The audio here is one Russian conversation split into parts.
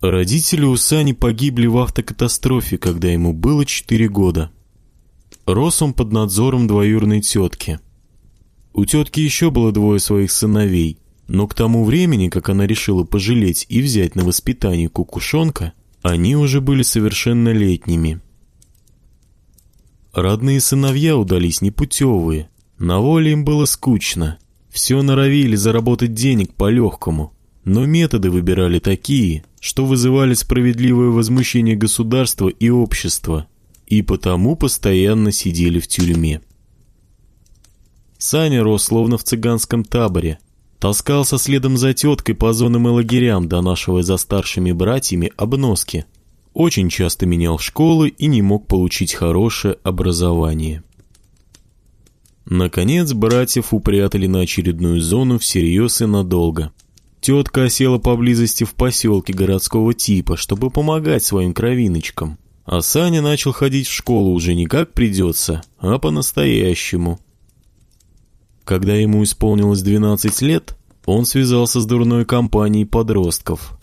Родители у Сани погибли в автокатастрофе, когда ему было 4 года. Рос он под надзором двоюрной тетки. У тетки еще было двое своих сыновей, но к тому времени, как она решила пожалеть и взять на воспитание кукушонка, они уже были совершеннолетними. Родные сыновья удались непутевые, на воле им было скучно, все норовили заработать денег по-легкому, но методы выбирали такие, что вызывали справедливое возмущение государства и общества, и потому постоянно сидели в тюрьме. Саня рос словно в цыганском таборе, таскался следом за теткой по зонам и лагерям, донашивая за старшими братьями обноски. Очень часто менял школы и не мог получить хорошее образование. Наконец, братьев упрятали на очередную зону всерьез и надолго – Тетка осела поблизости в поселке городского типа, чтобы помогать своим кровиночкам. А Саня начал ходить в школу уже не как придется, а по-настоящему. Когда ему исполнилось 12 лет, он связался с дурной компанией подростков.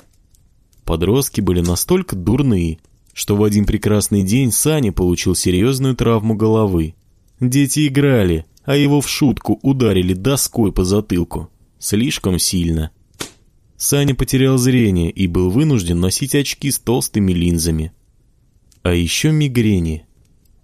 Подростки были настолько дурные, что в один прекрасный день Саня получил серьезную травму головы. Дети играли, а его в шутку ударили доской по затылку. Слишком сильно. Саня потерял зрение и был вынужден носить очки с толстыми линзами. А еще мигрени.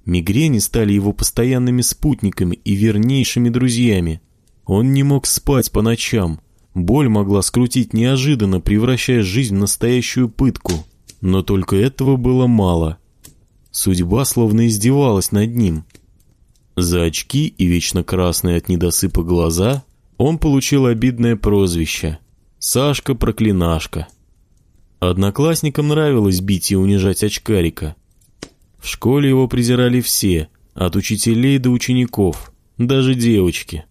Мигрени стали его постоянными спутниками и вернейшими друзьями. Он не мог спать по ночам. Боль могла скрутить неожиданно, превращая жизнь в настоящую пытку. Но только этого было мало. Судьба словно издевалась над ним. За очки и вечно красные от недосыпа глаза он получил обидное прозвище Сашка-проклинашка. Одноклассникам нравилось бить и унижать очкарика. В школе его презирали все, от учителей до учеников, даже девочки.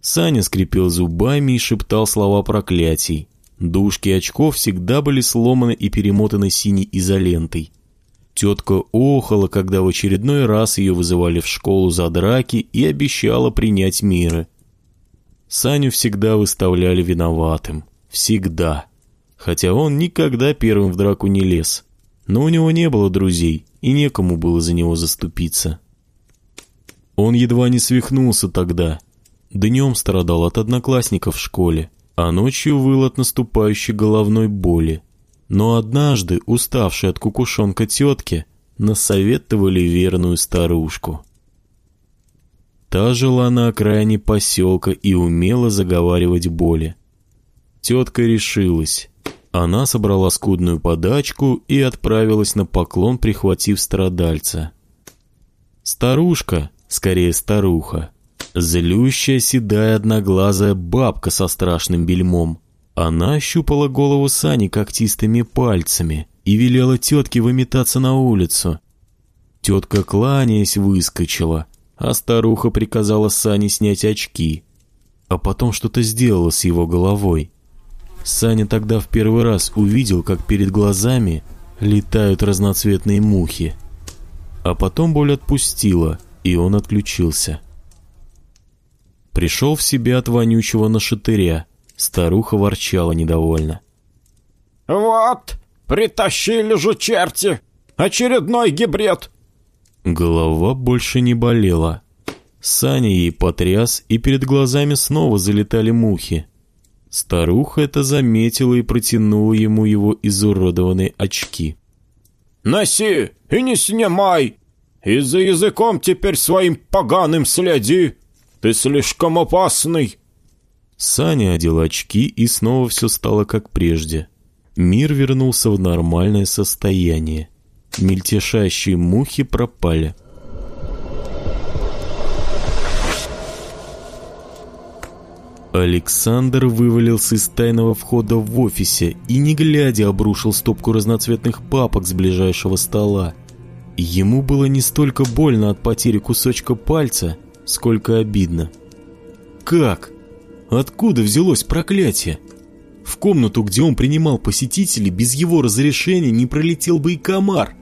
Саня скрипел зубами и шептал слова проклятий. Дужки очков всегда были сломаны и перемотаны синей изолентой. Тетка охала, когда в очередной раз ее вызывали в школу за драки и обещала принять меры. Саню всегда выставляли виноватым. Всегда. Хотя он никогда первым в драку не лез. Но у него не было друзей, и некому было за него заступиться. Он едва не свихнулся тогда. Днем страдал от одноклассников в школе, а ночью выл от наступающей головной боли. Но однажды, уставший от кукушонка тетки, насоветовали верную старушку. Та жила на окраине поселка и умела заговаривать боли. Тетка решилась. Она собрала скудную подачку и отправилась на поклон, прихватив страдальца. Старушка, скорее старуха, злющая, седая, одноглазая бабка со страшным бельмом. Она щупала голову Сани когтистыми пальцами и велела тетке выметаться на улицу. Тетка, кланяясь, выскочила, а старуха приказала Сане снять очки, а потом что-то сделала с его головой. Саня тогда в первый раз увидел, как перед глазами летают разноцветные мухи. А потом боль отпустила, и он отключился. Пришел в себя от вонючего нашатыря. Старуха ворчала недовольно. «Вот, притащили же черти! Очередной гибрид! Голова больше не болела. Саня ей потряс, и перед глазами снова залетали мухи. Старуха это заметила и протянула ему его изуродованные очки. «Носи и не снимай! И за языком теперь своим поганым следи! Ты слишком опасный!» Саня одел очки, и снова все стало как прежде. Мир вернулся в нормальное состояние. Мельтешащие мухи пропали. Александр вывалился из тайного входа в офисе и, не глядя, обрушил стопку разноцветных папок с ближайшего стола. Ему было не столько больно от потери кусочка пальца, сколько обидно. Как? Откуда взялось проклятие? В комнату, где он принимал посетителей, без его разрешения не пролетел бы и комар.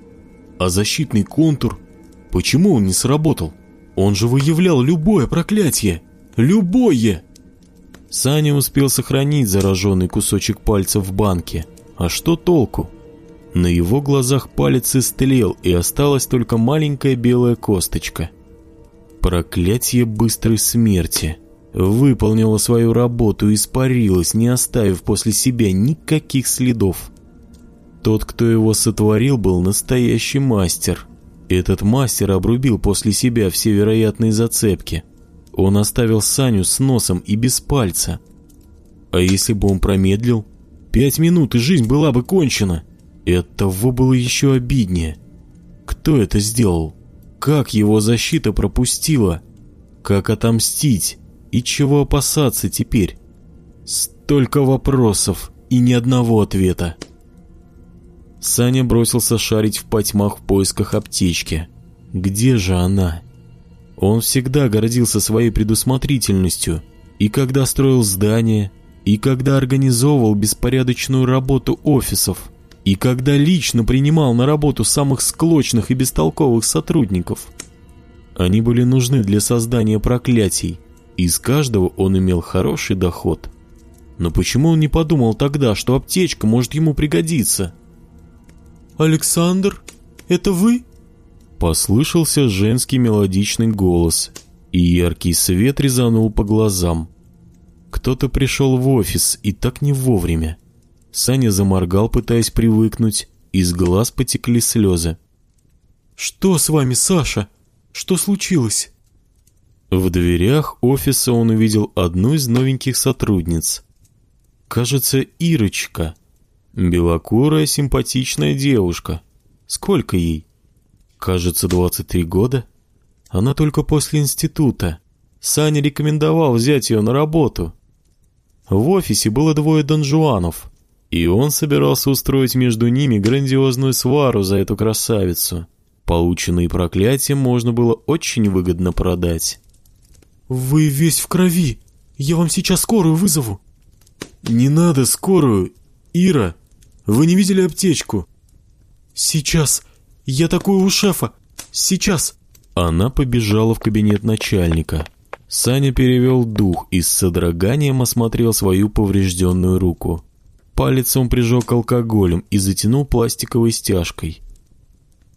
А защитный контур? Почему он не сработал? Он же выявлял любое проклятие. Любое! Саня успел сохранить зараженный кусочек пальца в банке, А что толку? На его глазах палец истлел, и осталась только маленькая белая косточка. Проклятие быстрой смерти. Выполнило свою работу и испарилось, не оставив после себя никаких следов. Тот, кто его сотворил, был настоящий мастер. Этот мастер обрубил после себя все вероятные зацепки. Он оставил Саню с носом и без пальца. А если бы он промедлил? Пять минут, и жизнь была бы кончена. И оттого было еще обиднее. Кто это сделал? Как его защита пропустила? Как отомстить? И чего опасаться теперь? Столько вопросов и ни одного ответа. Саня бросился шарить в потьмах в поисках аптечки. Где же она? Он всегда гордился своей предусмотрительностью, и когда строил здание, и когда организовывал беспорядочную работу офисов, и когда лично принимал на работу самых склочных и бестолковых сотрудников. Они были нужны для создания проклятий, и из каждого он имел хороший доход. Но почему он не подумал тогда, что аптечка может ему пригодиться? «Александр, это вы?» Послышался женский мелодичный голос, и яркий свет резанул по глазам. Кто-то пришел в офис, и так не вовремя. Саня заморгал, пытаясь привыкнуть, из глаз потекли слезы. «Что с вами, Саша? Что случилось?» В дверях офиса он увидел одну из новеньких сотрудниц. Кажется, Ирочка. Белокурая, симпатичная девушка. Сколько ей? Кажется, 23 года. Она только после института. Саня рекомендовал взять ее на работу. В офисе было двое донжуанов, и он собирался устроить между ними грандиозную свару за эту красавицу. Полученные проклятия можно было очень выгодно продать. «Вы весь в крови. Я вам сейчас скорую вызову». «Не надо скорую. Ира, вы не видели аптечку?» «Сейчас. Я такой у шефа. Сейчас». Она побежала в кабинет начальника. Саня перевел дух и с содроганием осмотрел свою поврежденную руку. Палец он прижег алкоголем и затянул пластиковой стяжкой.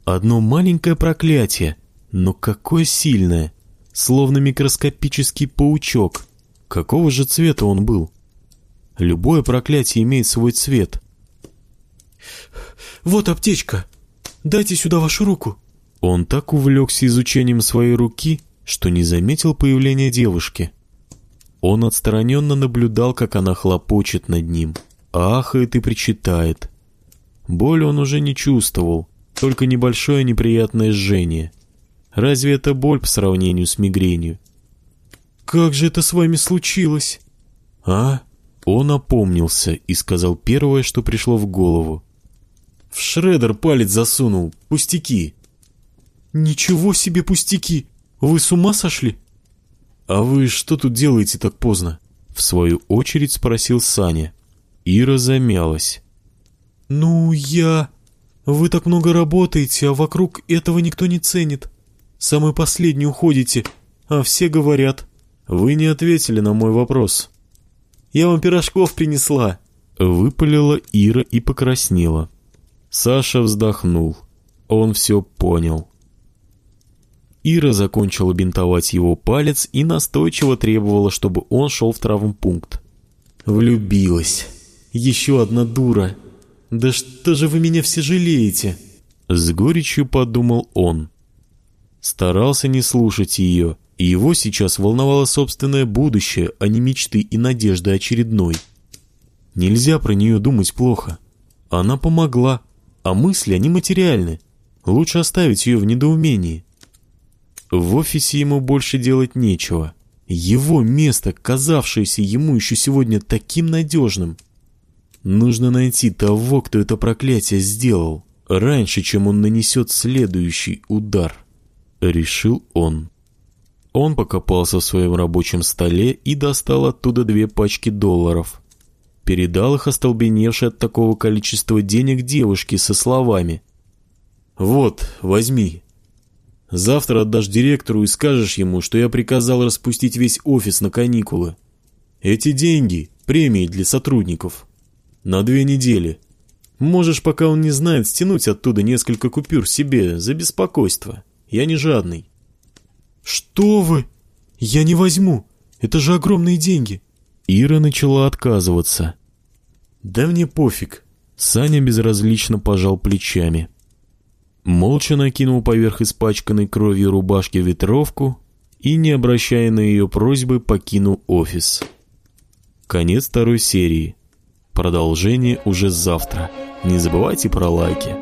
Одно маленькое проклятие, но какое сильное, словно микроскопический паучок. Какого же цвета он был? Любое проклятие имеет свой цвет. «Вот аптечка. Дайте сюда вашу руку». Он так увлекся изучением своей руки, что не заметил появления девушки. Он отстраненно наблюдал, как она хлопочет над ним, ахает и причитает. Боль он уже не чувствовал, только небольшое неприятное жжение. Разве это боль по сравнению с мигренью? «Как же это с вами случилось?» «А?» Он опомнился и сказал первое, что пришло в голову. «В шредер палец засунул. Пустяки». «Ничего себе пустяки! Вы с ума сошли?» «А вы что тут делаете так поздно?» В свою очередь спросил Саня. Ира замялась. «Ну, я... Вы так много работаете, а вокруг этого никто не ценит. Самый последний уходите, а все говорят...» «Вы не ответили на мой вопрос». «Я вам пирожков принесла». Выпалила Ира и покраснела. Саша вздохнул. Он все понял. Ира закончила бинтовать его палец и настойчиво требовала, чтобы он шел в травмпункт. «Влюбилась. Еще одна дура. Да что же вы меня все жалеете?» С горечью подумал он. Старался не слушать ее, и его сейчас волновало собственное будущее, а не мечты и надежды очередной. Нельзя про нее думать плохо. Она помогла, а мысли, они материальны. Лучше оставить ее в недоумении. В офисе ему больше делать нечего. Его место, казавшееся ему еще сегодня таким надежным. Нужно найти того, кто это проклятие сделал, раньше, чем он нанесет следующий удар. Решил он. Он покопался в своем рабочем столе и достал оттуда две пачки долларов. Передал их остолбеневшей от такого количества денег девушке со словами. «Вот, возьми, Завтра отдашь директору и скажешь ему, что я приказал распустить весь офис на каникулы. Эти деньги – премии для сотрудников. На две недели. Можешь, пока он не знает, стянуть оттуда несколько купюр себе за беспокойство. Я не жадный. Что вы? Я не возьму. Это же огромные деньги. Ира начала отказываться. Да мне пофиг. Саня безразлично пожал плечами. Молча накинул поверх испачканной кровью рубашки ветровку и, не обращая на ее просьбы, покинул офис. Конец второй серии. Продолжение уже завтра. Не забывайте про лайки.